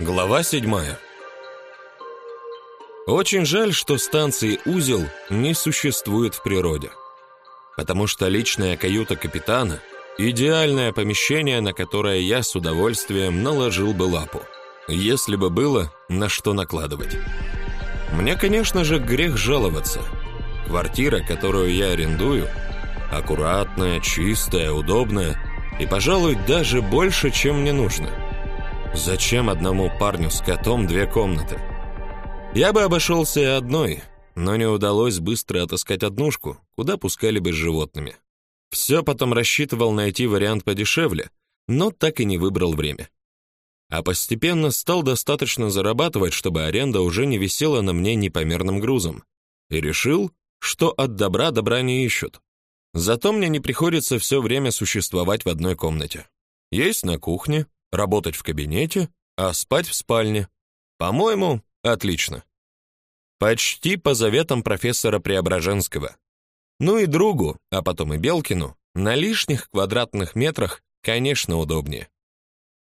Глава 7. Очень жаль, что станции «Узел» не существует в природе. Потому что личная каюта капитана – идеальное помещение, на которое я с удовольствием наложил бы лапу. Если бы было, на что накладывать. Мне, конечно же, грех жаловаться. Квартира, которую я арендую, аккуратная, чистая, удобная и, пожалуй, даже больше, чем мне нужно – Зачем одному парню с котом две комнаты? Я бы обошелся и одной, но не удалось быстро отыскать однушку, куда пускали бы с животными. Все потом рассчитывал найти вариант подешевле, но так и не выбрал время. А постепенно стал достаточно зарабатывать, чтобы аренда уже не висела на мне непомерным грузом. И решил, что от добра добра не ищут. Зато мне не приходится все время существовать в одной комнате. Есть на кухне, работать в кабинете, а спать в спальне. По-моему, отлично. Почти по заветам профессора Преображенского. Ну и другу, а потом и Белкину, на лишних квадратных метрах, конечно, удобнее.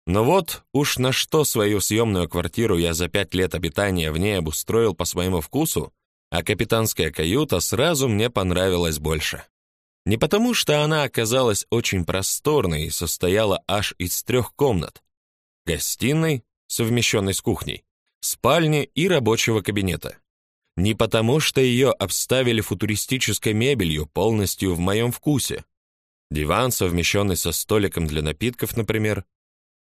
Но вот уж на что свою съемную квартиру я за пять лет обитания в ней обустроил по своему вкусу, а капитанская каюта сразу мне понравилась больше. Не потому, что она оказалась очень просторной и состояла аж из трех комнат, гостиной, совмещенной с кухней, спальни и рабочего кабинета. Не потому, что ее обставили футуристической мебелью, полностью в моем вкусе. Диван, совмещенный со столиком для напитков, например,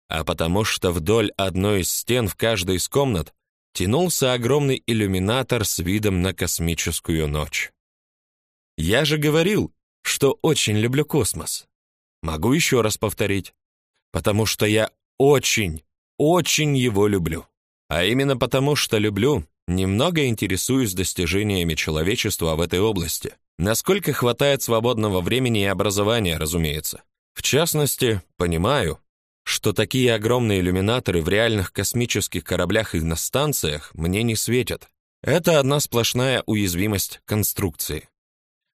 а потому что вдоль одной из стен в каждой из комнат тянулся огромный иллюминатор с видом на космическую ночь. Я же говорил, что очень люблю космос. Могу еще раз повторить, потому что я очень, очень его люблю. А именно потому, что люблю, немного интересуюсь достижениями человечества в этой области. Насколько хватает свободного времени и образования, разумеется. В частности, понимаю, что такие огромные иллюминаторы в реальных космических кораблях и на станциях мне не светят. Это одна сплошная уязвимость конструкции.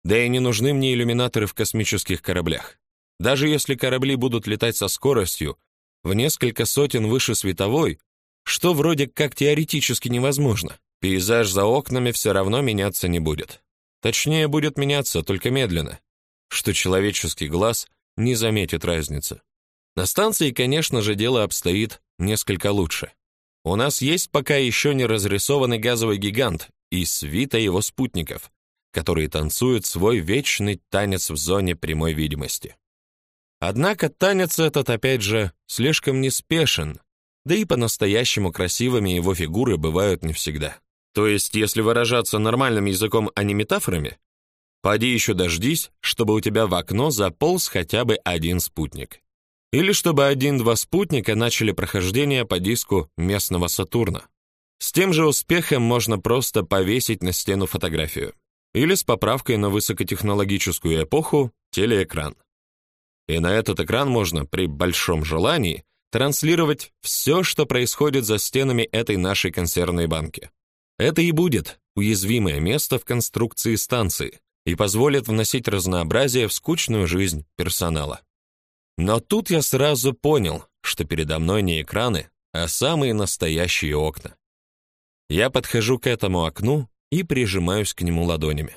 Да и не нужны мне иллюминаторы в космических кораблях. Даже если корабли будут летать со скоростью, в несколько сотен выше световой, что вроде как теоретически невозможно. Пейзаж за окнами все равно меняться не будет. Точнее, будет меняться только медленно, что человеческий глаз не заметит разницы. На станции, конечно же, дело обстоит несколько лучше. У нас есть пока еще не разрисованный газовый гигант и свита его спутников, которые танцуют свой вечный танец в зоне прямой видимости. Однако танец этот, опять же, слишком неспешен, да и по-настоящему красивыми его фигуры бывают не всегда. То есть, если выражаться нормальным языком, а не метафорами, поди еще дождись, чтобы у тебя в окно заполз хотя бы один спутник. Или чтобы один-два спутника начали прохождение по диску местного Сатурна. С тем же успехом можно просто повесить на стену фотографию. Или с поправкой на высокотехнологическую эпоху телеэкран. И на этот экран можно при большом желании транслировать все, что происходит за стенами этой нашей консервной банки. Это и будет уязвимое место в конструкции станции и позволит вносить разнообразие в скучную жизнь персонала. Но тут я сразу понял, что передо мной не экраны, а самые настоящие окна. Я подхожу к этому окну и прижимаюсь к нему ладонями.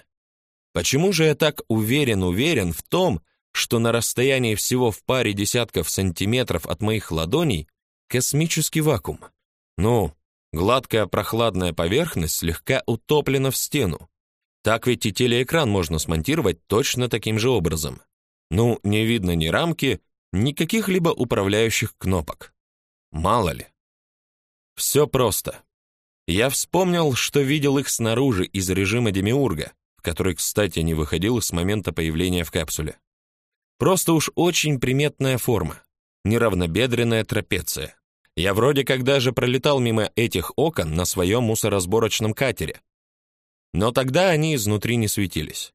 Почему же я так уверен-уверен в том, что на расстоянии всего в паре десятков сантиметров от моих ладоней космический вакуум. Ну, гладкая прохладная поверхность слегка утоплена в стену. Так ведь и телеэкран можно смонтировать точно таким же образом. Ну, не видно ни рамки, ни каких-либо управляющих кнопок. Мало ли. Все просто. Я вспомнил, что видел их снаружи из режима Демиурга, в который, кстати, не выходил с момента появления в капсуле. Просто уж очень приметная форма. Неравнобедренная трапеция. Я вроде как даже пролетал мимо этих окон на своем мусоросборочном катере. Но тогда они изнутри не светились.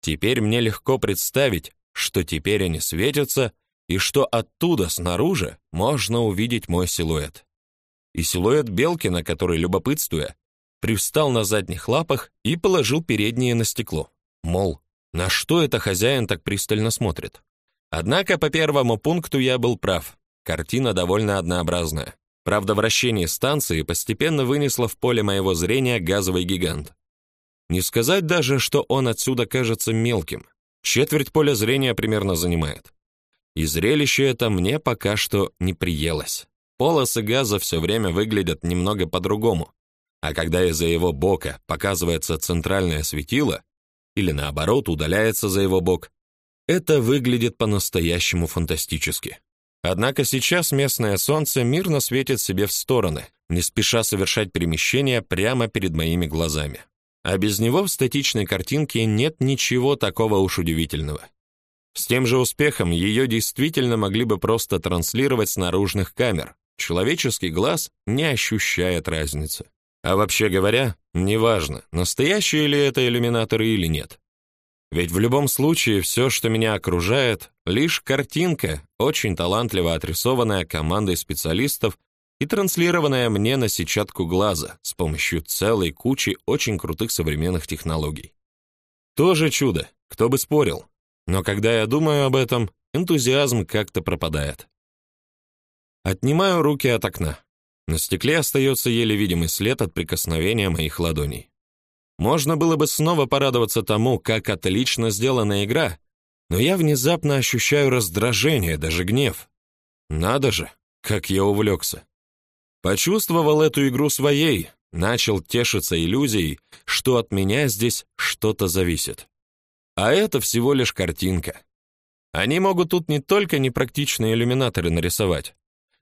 Теперь мне легко представить, что теперь они светятся и что оттуда снаружи можно увидеть мой силуэт. И силуэт Белкина, который, любопытствуя, привстал на задних лапах и положил передние на стекло. Мол, на что это хозяин так пристально смотрит? Однако по первому пункту я был прав. Картина довольно однообразная. Правда, вращение станции постепенно вынесло в поле моего зрения газовый гигант. Не сказать даже, что он отсюда кажется мелким. Четверть поля зрения примерно занимает. И зрелище это мне пока что не приелось. Полосы газа все время выглядят немного по-другому. А когда из-за его бока показывается центральное светило, или наоборот удаляется за его бок, это выглядит по-настоящему фантастически. Однако сейчас местное солнце мирно светит себе в стороны, не спеша совершать перемещения прямо перед моими глазами. А без него в статичной картинке нет ничего такого уж удивительного. С тем же успехом ее действительно могли бы просто транслировать с наружных камер. Человеческий глаз не ощущает разницы. А вообще говоря, неважно, настоящие ли это иллюминаторы или нет. Ведь в любом случае все, что меня окружает, лишь картинка, очень талантливо отрисованная командой специалистов и транслированная мне на сетчатку глаза с помощью целой кучи очень крутых современных технологий. Тоже чудо, кто бы спорил. Но когда я думаю об этом, энтузиазм как-то пропадает. Отнимаю руки от окна. На стекле остается еле видимый след от прикосновения моих ладоней. Можно было бы снова порадоваться тому, как отлично сделана игра, но я внезапно ощущаю раздражение, даже гнев. Надо же, как я увлекся. Почувствовал эту игру своей, начал тешиться иллюзией, что от меня здесь что-то зависит. А это всего лишь картинка. Они могут тут не только непрактичные иллюминаторы нарисовать,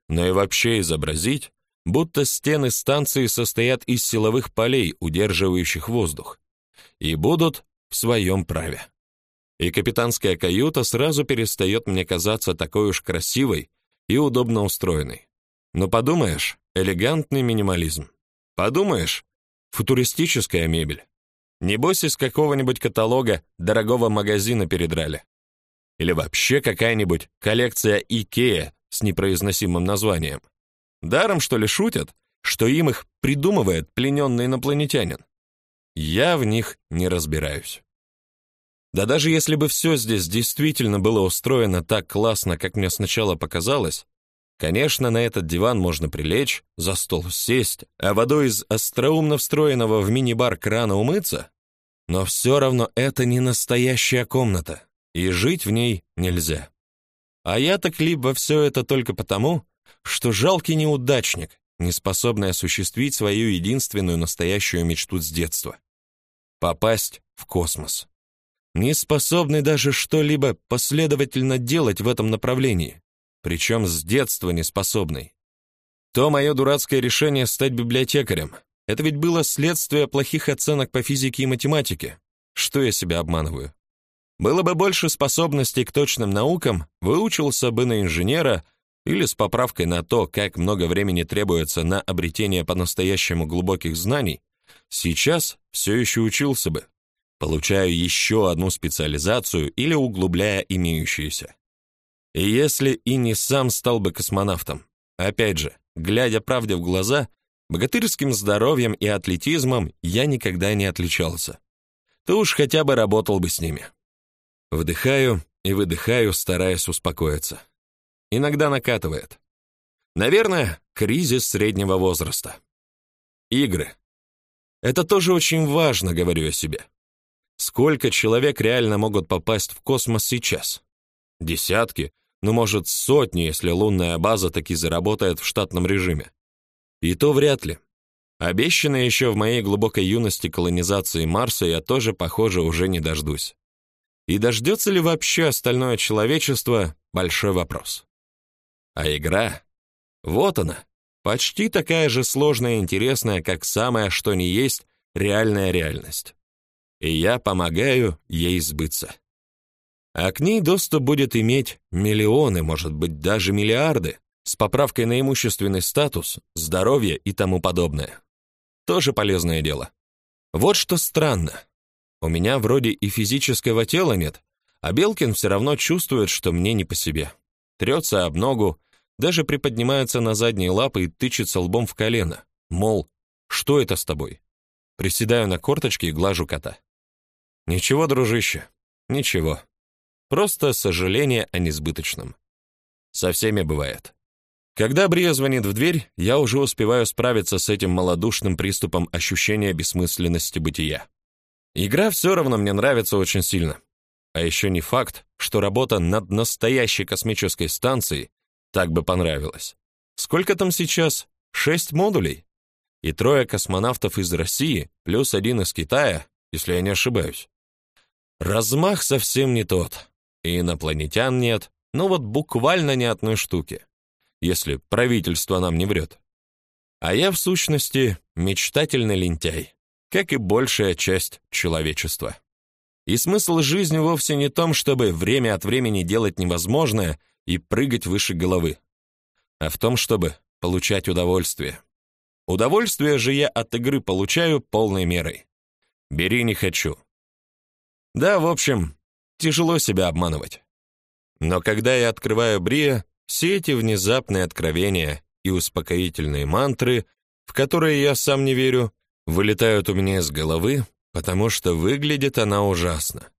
но и вообще изобразить, будто стены станции состоят из силовых полей, удерживающих воздух, и будут в своем праве. И капитанская каюта сразу перестает мне казаться такой уж красивой и удобно устроенной. Но подумаешь, элегантный минимализм. Подумаешь, футуристическая мебель. Небось из какого-нибудь каталога дорогого магазина передрали. Или вообще какая-нибудь коллекция Икея с непроизносимым названием. Даром, что ли, шутят, что им их придумывает плененный инопланетянин? Я в них не разбираюсь. Да даже если бы все здесь действительно было устроено так классно, как мне сначала показалось, конечно, на этот диван можно прилечь, за стол сесть, а водой из остроумно встроенного в мини-бар крана умыться, но все равно это не настоящая комната, и жить в ней нельзя. А я так либо все это только потому, что жалкий неудачник, не способный осуществить свою единственную настоящую мечту с детства попасть в космос. Не способный даже что-либо последовательно делать в этом направлении, причем с детства не способный. То мое дурацкое решение стать библиотекарем. Это ведь было следствие плохих оценок по физике и математике. Что я себя обманываю? Было бы больше способностей к точным наукам, выучился бы на инженера, или с поправкой на то, как много времени требуется на обретение по-настоящему глубоких знаний, сейчас все еще учился бы, получая еще одну специализацию или углубляя имеющиеся. И если и не сам стал бы космонавтом, опять же, глядя правде в глаза, богатырским здоровьем и атлетизмом я никогда не отличался. То уж хотя бы работал бы с ними. Вдыхаю и выдыхаю, стараясь успокоиться. Иногда накатывает. Наверное, кризис среднего возраста. Игры. Это тоже очень важно, говорю я себе. Сколько человек реально могут попасть в космос сейчас? Десятки, ну, может, сотни, если лунная база таки заработает в штатном режиме. И то вряд ли. Обещанной еще в моей глубокой юности колонизации Марса я тоже, похоже, уже не дождусь. И дождется ли вообще остальное человечество – большой вопрос. А игра? Вот она, почти такая же сложная и интересная, как самое что ни есть реальная реальность. И я помогаю ей сбыться. А к ней доступ будет иметь миллионы, может быть, даже миллиарды, с поправкой на имущественный статус, здоровье и тому подобное. Тоже полезное дело. Вот что странно. У меня вроде и физического тела нет, а Белкин все равно чувствует, что мне не по себе трется об ногу, даже приподнимается на задние лапы и тычется лбом в колено. Мол, что это с тобой? Приседаю на корточки и глажу кота. Ничего, дружище, ничего. Просто сожаление о несбыточном. Со всеми бывает. Когда Брия звонит в дверь, я уже успеваю справиться с этим малодушным приступом ощущения бессмысленности бытия. Игра все равно мне нравится очень сильно. А еще не факт, что работа над настоящей космической станцией так бы понравилась. Сколько там сейчас? Шесть модулей? И трое космонавтов из России, плюс один из Китая, если я не ошибаюсь. Размах совсем не тот. И инопланетян нет, ну вот буквально ни одной штуки, если правительство нам не врет. А я, в сущности, мечтательный лентяй, как и большая часть человечества. И смысл жизни вовсе не в том, чтобы время от времени делать невозможное и прыгать выше головы, а в том, чтобы получать удовольствие. Удовольствие же я от игры получаю полной мерой. Бери не хочу. Да, в общем, тяжело себя обманывать. Но когда я открываю Брия, все эти внезапные откровения и успокоительные мантры, в которые я сам не верю, вылетают у меня из головы, потому что выглядит она ужасно.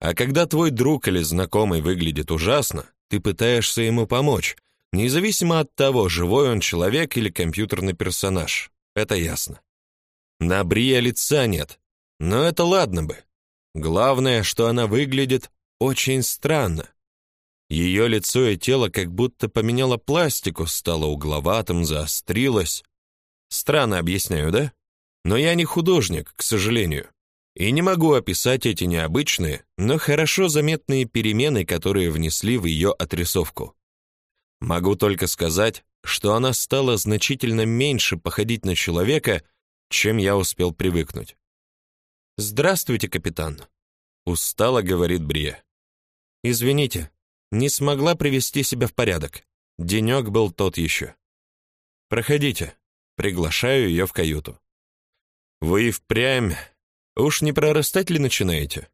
А когда твой друг или знакомый выглядит ужасно, ты пытаешься ему помочь, независимо от того, живой он человек или компьютерный персонаж. Это ясно. На Брия лица нет, но это ладно бы. Главное, что она выглядит очень странно. Ее лицо и тело как будто поменяло пластику, стало угловатым, заострилось. Странно объясняю, да? Но я не художник, к сожалению, и не могу описать эти необычные, но хорошо заметные перемены, которые внесли в ее отрисовку. Могу только сказать, что она стала значительно меньше походить на человека, чем я успел привыкнуть. «Здравствуйте, капитан», — устало говорит Брия. «Извините, не смогла привести себя в порядок. Денек был тот еще. Проходите, приглашаю ее в каюту. Вы впрямь уж не прорастать ли начинаете?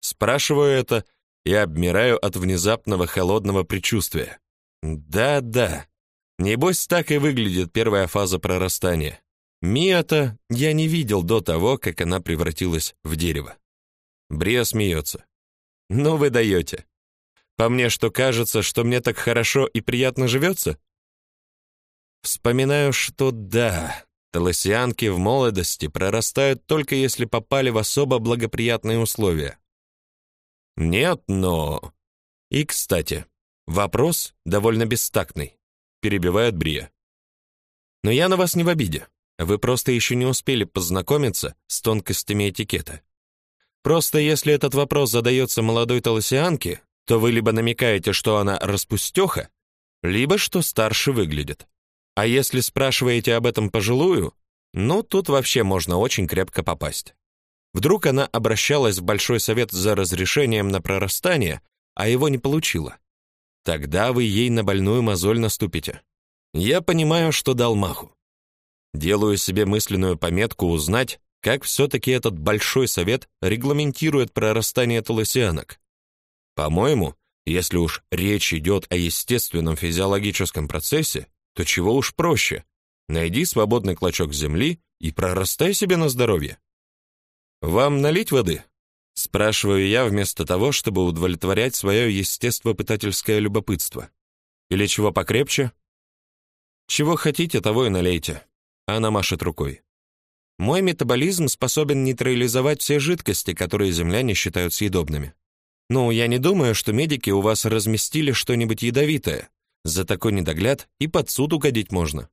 Спрашиваю это и обмираю от внезапного холодного предчувствия. Да-да. Небось так и выглядит первая фаза прорастания. Мия-то я не видел до того, как она превратилась в дерево. Брия смеется. Ну вы даете. По мне что кажется, что мне так хорошо и приятно живется? Вспоминаю, что да, Толосианки в молодости прорастают только если попали в особо благоприятные условия. Нет, но... И, кстати, вопрос довольно бестактный, перебивает Брия. Но я на вас не в обиде. Вы просто еще не успели познакомиться с тонкостями этикета. Просто если этот вопрос задается молодой толосианке, то вы либо намекаете, что она распустеха, либо что старше выглядит. А если спрашиваете об этом пожилую, ну, тут вообще можно очень крепко попасть. Вдруг она обращалась в Большой совет за разрешением на прорастание, а его не получила. Тогда вы ей на больную мозоль наступите. Я понимаю, что дал маху. Делаю себе мысленную пометку узнать, как все-таки этот Большой совет регламентирует прорастание толосианок. По-моему, если уж речь идет о естественном физиологическом процессе, то чего уж проще. Найди свободный клочок земли и прорастай себе на здоровье. Вам налить воды? Спрашиваю я вместо того, чтобы удовлетворять свое естествопытательское любопытство. Или чего покрепче? Чего хотите, того и налейте. Она машет рукой. Мой метаболизм способен нейтрализовать все жидкости, которые земляне считают съедобными. Ну, я не думаю, что медики у вас разместили что-нибудь ядовитое. За такой недогляд и под суд угодить можно.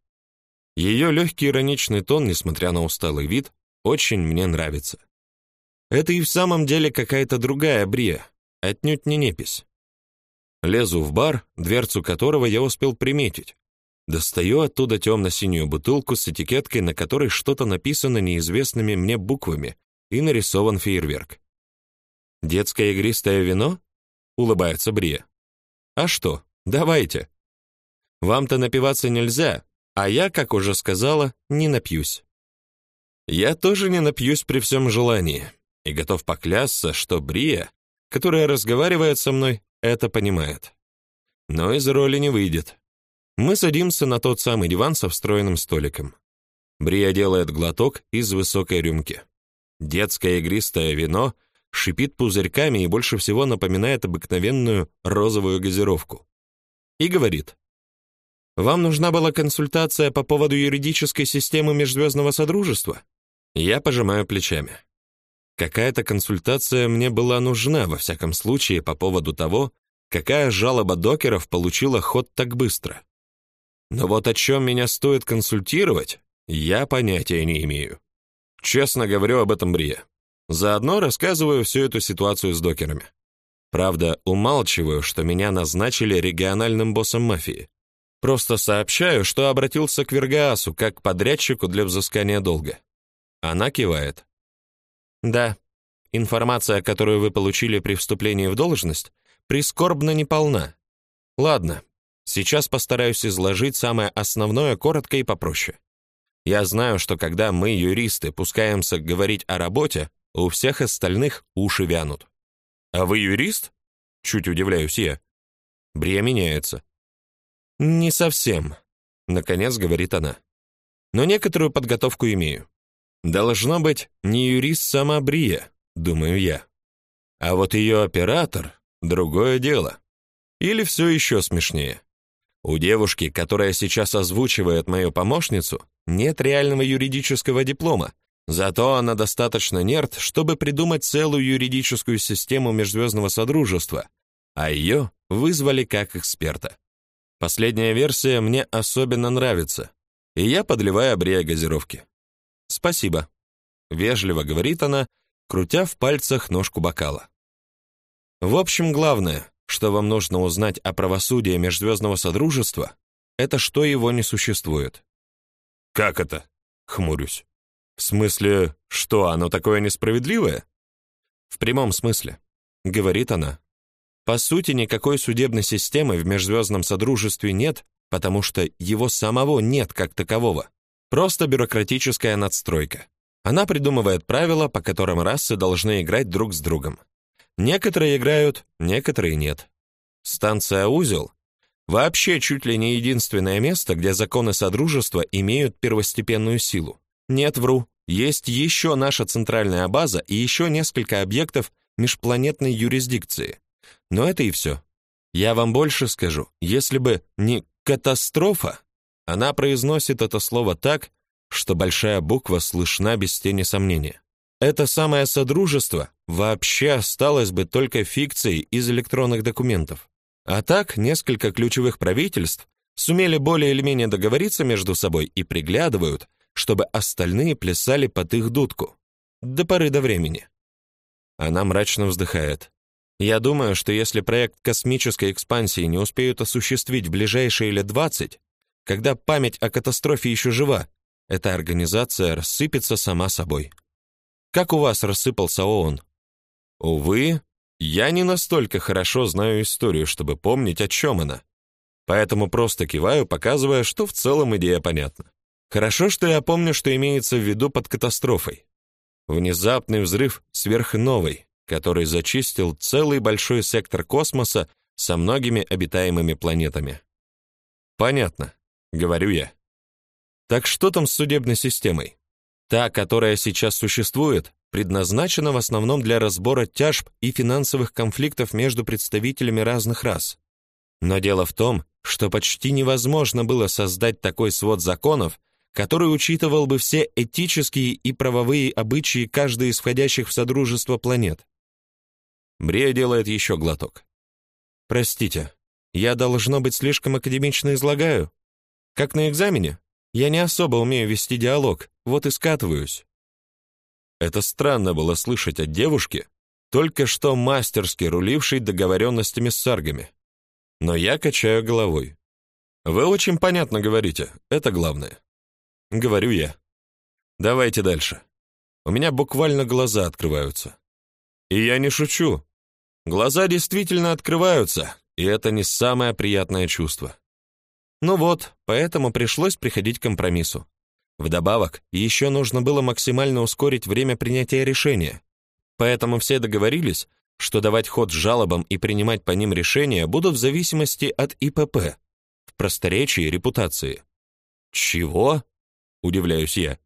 Ее легкий ироничный тон, несмотря на усталый вид, очень мне нравится. Это и в самом деле какая-то другая Брия, отнюдь не непись. Лезу в бар, дверцу которого я успел приметить. Достаю оттуда темно-синюю бутылку с этикеткой, на которой что-то написано неизвестными мне буквами и нарисован фейерверк. «Детское игристое вино?» — улыбается Брия. «А что, давайте. Вам-то напиваться нельзя, а я, как уже сказала, не напьюсь. Я тоже не напьюсь при всем желании и готов поклясться, что Брия, которая разговаривает со мной, это понимает. Но из роли не выйдет. Мы садимся на тот самый диван со встроенным столиком. Брия делает глоток из высокой рюмки. Детское игристое вино шипит пузырьками и больше всего напоминает обыкновенную розовую газировку. И говорит: Вам нужна была консультация по поводу юридической системы межзвездного содружества? Я пожимаю плечами. Какая-то консультация мне была нужна во всяком случае по поводу того, какая жалоба докеров получила ход так быстро. Но вот о чем меня стоит консультировать, я понятия не имею. Честно говорю об этом Брие. Заодно рассказываю всю эту ситуацию с докерами. Правда, умалчиваю, что меня назначили региональным боссом мафии. Просто сообщаю, что обратился к Вергаасу как к подрядчику для взыскания долга. Она кивает. Да, информация, которую вы получили при вступлении в должность, прискорбно неполна. Ладно, сейчас постараюсь изложить самое основное коротко и попроще. Я знаю, что когда мы, юристы, пускаемся говорить о работе, у всех остальных уши вянут. А вы юрист? Чуть удивляюсь я. Брия меняется. Не совсем, наконец говорит она. Но некоторую подготовку имею. Должно быть, не юрист сама Брия, думаю я. А вот ее оператор другое дело. Или все еще смешнее. У девушки, которая сейчас озвучивает мою помощницу, нет реального юридического диплома, зато она достаточно нерд, чтобы придумать целую юридическую систему межзвездного содружества, а ее вызвали как эксперта. Последняя версия мне особенно нравится, и я подливаю обрея газировки. «Спасибо», — вежливо говорит она, крутя в пальцах ножку бокала. В общем, главное, что вам нужно узнать о правосудии межзвездного содружества, это что его не существует. Как это? Хмурюсь. В смысле, что оно такое несправедливое? В прямом смысле, говорит она. По сути, никакой судебной системы в межзвездном содружестве нет, потому что его самого нет как такового. Просто бюрократическая надстройка. Она придумывает правила, по которым расы должны играть друг с другом. Некоторые играют, некоторые нет. Станция Узел вообще чуть ли не единственное место, где законы содружества имеют первостепенную силу. Нет, вру. Есть еще наша центральная база и еще несколько объектов межпланетной юрисдикции. Но это и все. Я вам больше скажу, если бы не катастрофа, она произносит это слово так, что большая буква слышна без тени сомнения. Это самое содружество вообще осталось бы только фикцией из электронных документов. А так, несколько ключевых правительств сумели более или менее договориться между собой и приглядывают, чтобы остальные плясали под их дудку. До поры до времени. Она мрачно вздыхает. Я думаю, что если проект космической экспансии не успеют осуществить в ближайшие лет 20, когда память о катастрофе еще жива, эта организация рассыпется сама собой. Как у вас рассыпался ООН? Увы, я не настолько хорошо знаю историю, чтобы помнить, о чем она. Поэтому просто киваю, показывая, что в целом идея понятна. Хорошо, что я помню, что имеется в виду под катастрофой. Внезапный взрыв сверхновой, который зачистил целый большой сектор космоса со многими обитаемыми планетами. Понятно, говорю я. Так что там с судебной системой? Та, которая сейчас существует, предназначена в основном для разбора тяжб и финансовых конфликтов между представителями разных рас. Но дело в том, что почти невозможно было создать такой свод законов, который учитывал бы все этические и правовые обычаи каждой из входящих в содружество планет. Брия делает еще глоток. Простите, я должно быть слишком академично излагаю. Как на экзамене? Я не особо умею вести диалог, вот и скатываюсь. Это странно было слышать от девушки, только что мастерски рулившей договоренностями с саргами. Но я качаю головой. Вы очень понятно говорите, это главное. Говорю я. Давайте дальше. У меня буквально глаза открываются. И я не шучу. Глаза действительно открываются, и это не самое приятное чувство. Ну вот, поэтому пришлось приходить к компромиссу. Вдобавок, еще нужно было максимально ускорить время принятия решения. Поэтому все договорились, что давать ход жалобам и принимать по ним решения будут в зависимости от ИПП, в просторечии репутации. Чего? удивляюсь я.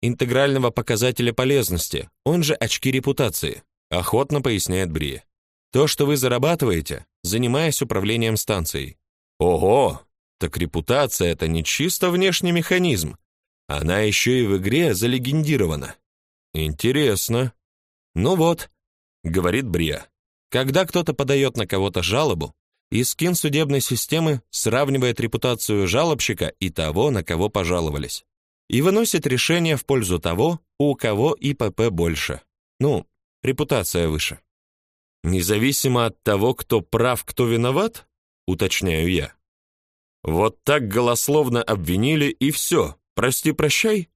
Интегрального показателя полезности, он же очки репутации охотно поясняет Бри. То, что вы зарабатываете, занимаясь управлением станцией. Ого, Так репутация — это не чисто внешний механизм. Она еще и в игре залегендирована. Интересно. Ну вот, говорит Брия. Когда кто-то подает на кого-то жалобу, Искин судебной системы сравнивает репутацию жалобщика и того, на кого пожаловались, и выносит решение в пользу того, у кого ИПП больше. Ну, репутация выше. Независимо от того, кто прав, кто виноват, уточняю я. Вот так голословно обвинили и все. Прости-прощай.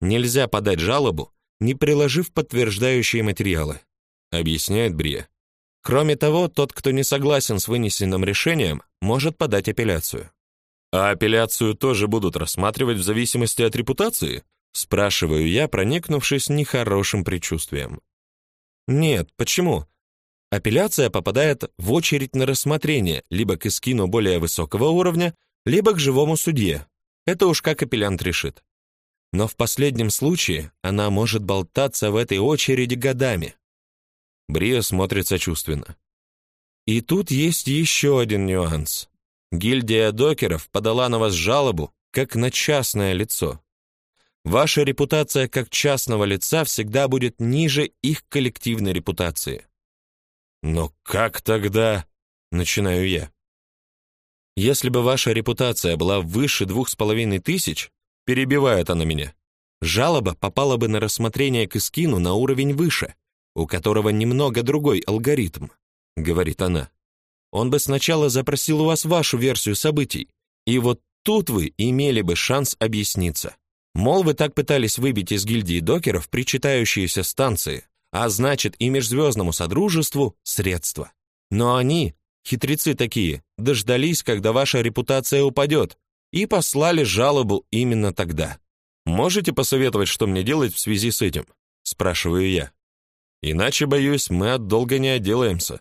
Нельзя подать жалобу, не приложив подтверждающие материалы, объясняет Брия. Кроме того, тот, кто не согласен с вынесенным решением, может подать апелляцию. А апелляцию тоже будут рассматривать в зависимости от репутации? спрашиваю я, проникнувшись нехорошим предчувствием. Нет, почему? Апелляция попадает в очередь на рассмотрение либо к искину более высокого уровня, либо к живому судье. Это уж как апеллянт решит. Но в последнем случае она может болтаться в этой очереди годами. Брия смотрит сочувственно. И тут есть еще один нюанс. Гильдия докеров подала на вас жалобу как на частное лицо. Ваша репутация как частного лица всегда будет ниже их коллективной репутации. Но как тогда, начинаю я. Если бы ваша репутация была выше двух с половиной тысяч, перебивает она меня, жалоба попала бы на рассмотрение к Искину на уровень выше, у которого немного другой алгоритм, говорит она. Он бы сначала запросил у вас вашу версию событий, и вот тут вы имели бы шанс объясниться. Мол, вы так пытались выбить из гильдии докеров причитающиеся станции, а значит и межзвездному содружеству средства. Но они, хитрецы такие, дождались, когда ваша репутация упадет, и послали жалобу именно тогда. Можете посоветовать, что мне делать в связи с этим? спрашиваю я. Иначе, боюсь, мы от долга не отделаемся.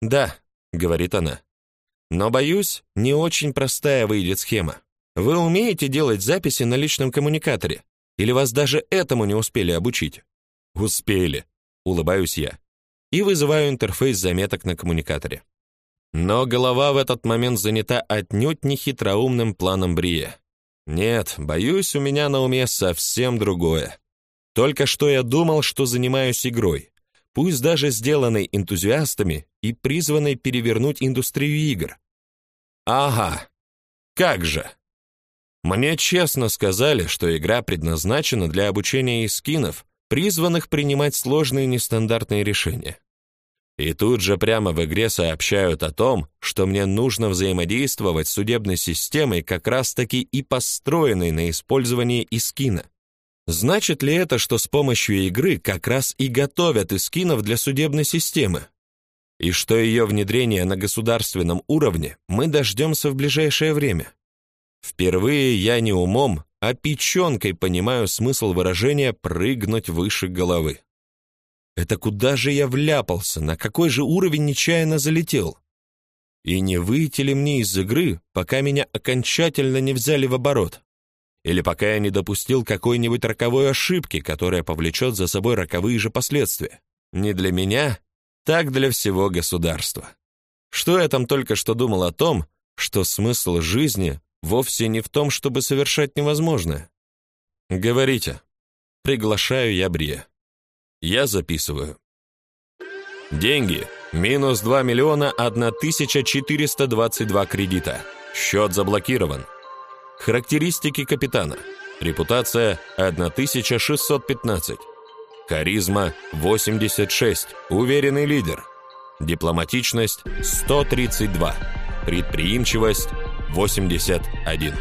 Да, говорит она. Но боюсь, не очень простая выйдет схема. Вы умеете делать записи на личном коммуникаторе? Или вас даже этому не успели обучить? Успели, улыбаюсь я. И вызываю интерфейс заметок на коммуникаторе. Но голова в этот момент занята отнюдь не хитроумным планом Брия. Нет, боюсь, у меня на уме совсем другое. Только что я думал, что занимаюсь игрой, пусть даже сделанной энтузиастами и призванной перевернуть индустрию игр. Ага. Как же? Мне честно сказали, что игра предназначена для обучения искинов, призванных принимать сложные нестандартные решения. И тут же прямо в игре сообщают о том, что мне нужно взаимодействовать с судебной системой, как раз-таки и построенной на использовании искина. Значит ли это, что с помощью игры как раз и готовят искинов для судебной системы? И что ее внедрение на государственном уровне мы дождемся в ближайшее время? Впервые я не умом, а печенкой понимаю смысл выражения «прыгнуть выше головы». Это куда же я вляпался, на какой же уровень нечаянно залетел? И не выйти ли мне из игры, пока меня окончательно не взяли в оборот? или пока я не допустил какой-нибудь роковой ошибки, которая повлечет за собой роковые же последствия. Не для меня, так для всего государства. Что я там только что думал о том, что смысл жизни вовсе не в том, чтобы совершать невозможное. Говорите. Приглашаю я Брия. Я записываю. Деньги. Минус 2 миллиона 1422 кредита. Счет заблокирован. Характеристики капитана. Репутация 1615. Харизма 86. Уверенный лидер. Дипломатичность 132. Предприимчивость 81.